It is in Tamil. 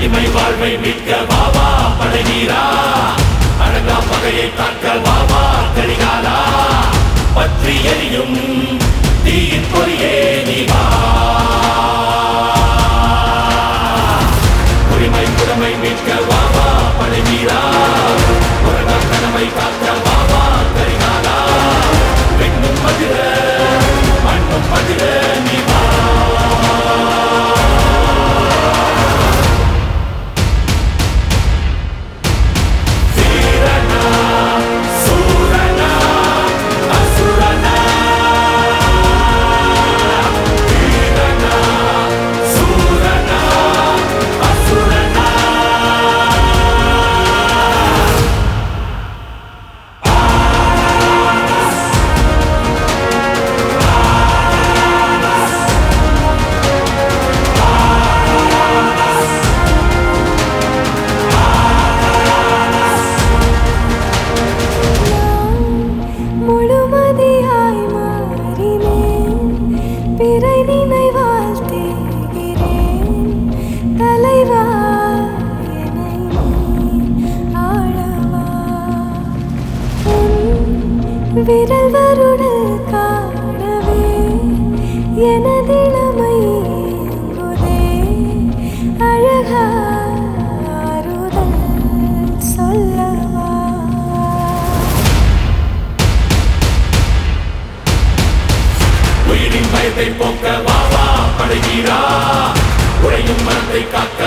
உரிமை மீட்க பாபா பழகீரா அழகா பகையை தாக்க பாபா கரிகாலா பற்றி எரியும் விரல் வருடல் காணவே எனதிளமை ஏங்குதே பயத்தை போக்க வாவா பழகீரா மனத்தை காக்க